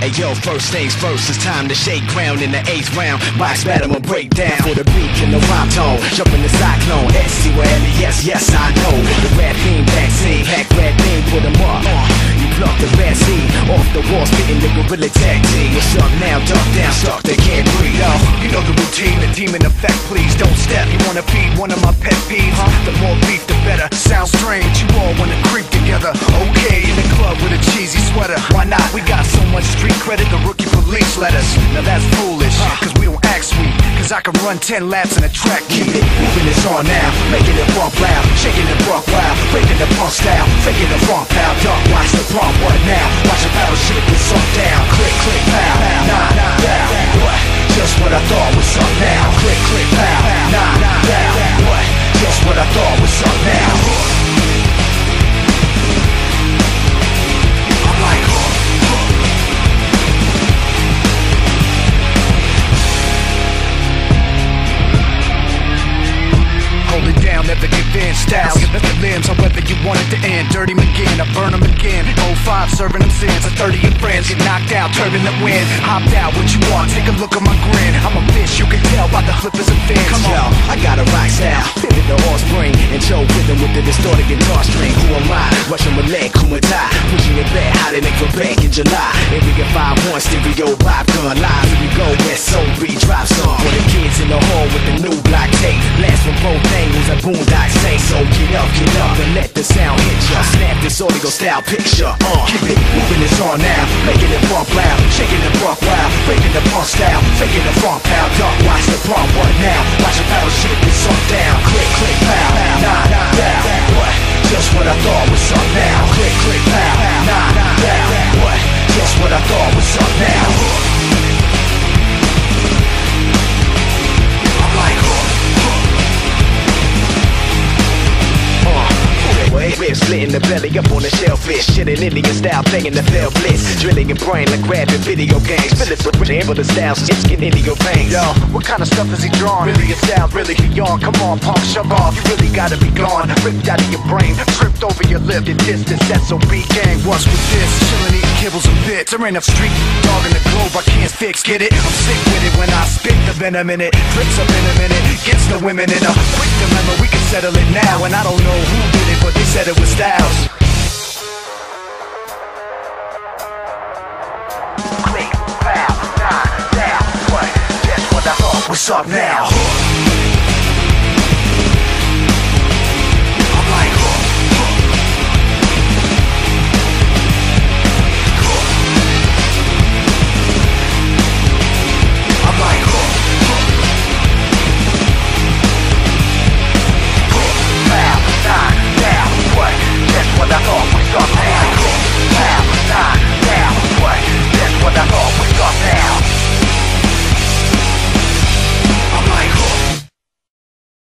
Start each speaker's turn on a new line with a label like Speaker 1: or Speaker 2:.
Speaker 1: Hey yo, first things first, it's time to shake ground in the eighth round. Box battle break down for the beat and the rhyme tone. Jump in the cyclone, SC with yes, yes, I know. The rap theme vaccine, hack rap theme, put 'em up. Uh, you pluck the bad seed off the wall, spitting the gorilla tag team. What's up now? Duck down, stuck, they can't breathe. Yo,
Speaker 2: You know the routine, the demon effect, please don't step. You wanna feed one of my pet peeves? The more credit, the rookie police let us. Now that's foolish, cause we don't act sweet. Cause I can run 10 laps in a track.
Speaker 1: Keep it moving, it's on now. Making it bump loud, shaking it buck wild, breaking the punk style, faking the funk pow. Duck, watch the pump, what now? Watch the battle shit get
Speaker 2: the however you want it to end. Dirty McGinn, I burn them again. 05, serving them sins. A 30 of friends get knocked out, turbulent the wind. Hopped out, what you want? Take a look at my grin. I'm a bitch, you can tell by the flippers and fins. Come
Speaker 1: Yo,
Speaker 2: on.
Speaker 1: I got a rock style, pivot the brain, and Joe rhythm with the distorted guitar string. Who am I? Russian Malay, Kumata, pushing it back, how they make a bank in July. And we get five one stereo vibe gun live. Here we go, beat drop song. For the kids in with the This style picture. Uh, keep it moving, it's on now. Making it bump loud, shaking the buck wild, breaking the punk style, faking the funk pow. Duck, watch the pump, what now? Watch the battle shit get sunk down. Splitting the belly up on the shellfish. Shitting Indian style, playing the fell blitz. Drilling your brain like grabbing video games. Phillips with amber the style, shit's getting into your veins.
Speaker 2: Yo, what kind of stuff is he drawing? Really a style, really he on. Come on, punk, shove off. You really gotta be gone. Ripped out of your brain, tripped over your lip. Your distance, that's SOB gang. What's with this? Chillin' eating kibbles and bits. There ain't a street dog in the globe I can't fix. Get it? I'm sick with it when I spit the venom in it. Drips up in a minute, gets the women in a quick dilemma. We can settle it now, and I don't know said it was Styles. Click, pow, nah, down, what? Guess what I thought was up now?